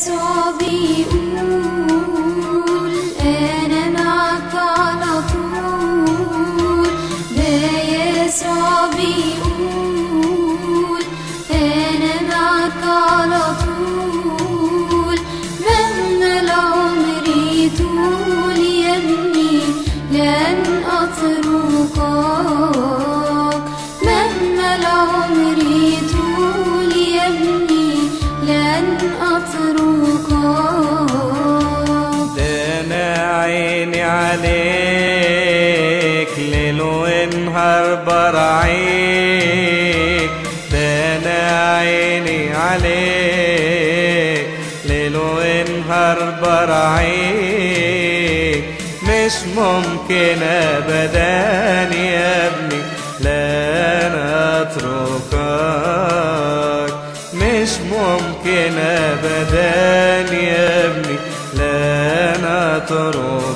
ده يسوع بيقول عليك ليل ونهار برعيك ده أنا عيني عليك ليل ونهار برعيك مش ممكن ابدا يا ابني لا أنا اتركك مش ممكن ابدا يا ابني لا أنا اتركك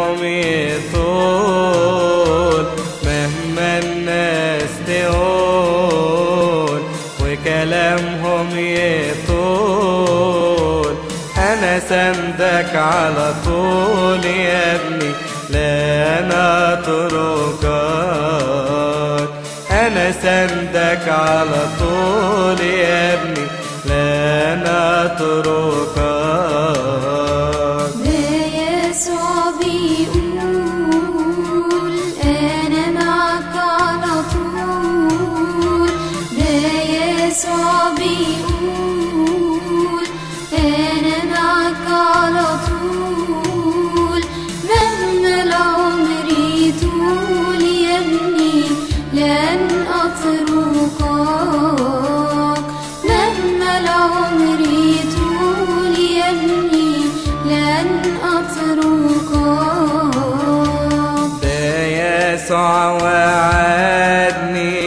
وكلامهم يطول مهما الناس تقول وكلامهم يطول. أنا سندك على طول يا ابني لا أنا أتركك. أنا سندك على طول يا ابني لا أنا أتركك. يسوع وعدني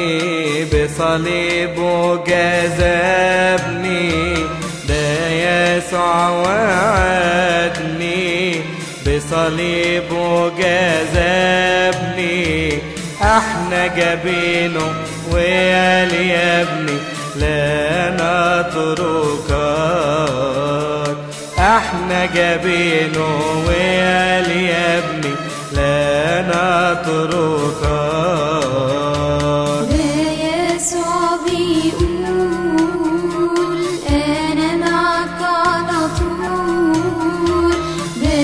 بصليبه جذبني ده يسوع وعدني بصليبه جذبني إحنا جابينه وقال يا ابني لا نتركك. إحنا جابينه وقال يا ابني ده يسوع بيقول أنا معك على طول. ده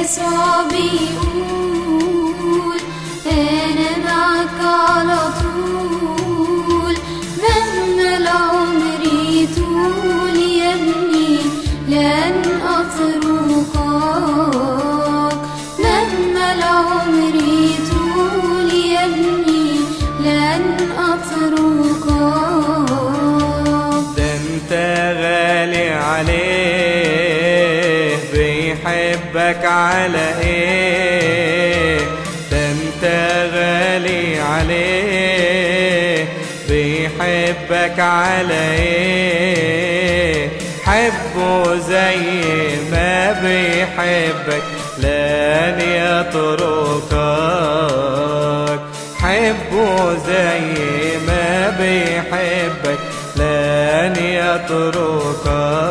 يسوع بيقول أنا معك على طول. العمر يطول لن أتركك مهما العمر لن أتركك. ده أنت غالي عليه بيحبك على إيه؟ ده أنت غالي عليه بيحبك على إيه؟ حبه زي ما بيحبك لن يتركك. زي ما بيحبك لن يتركك.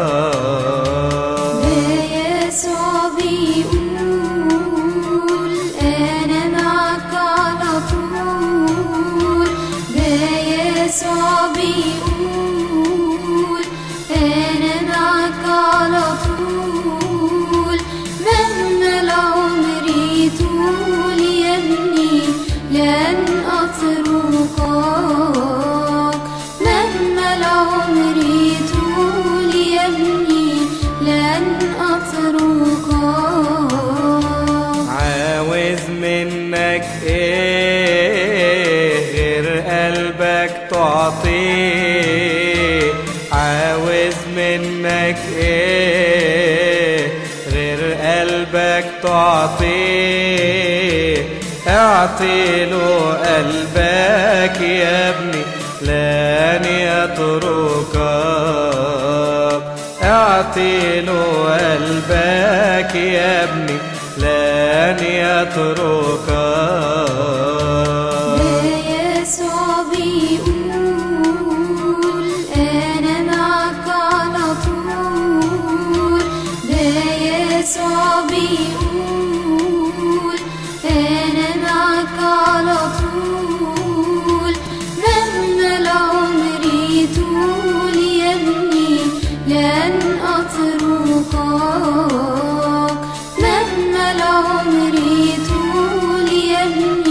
غير قلبك تعطيه اعطي له قلبك يا ابني. لن يتركك. اعطي له قلبك يا ابني. لن يتركك. يا يسوع بيقول عمري طول يمي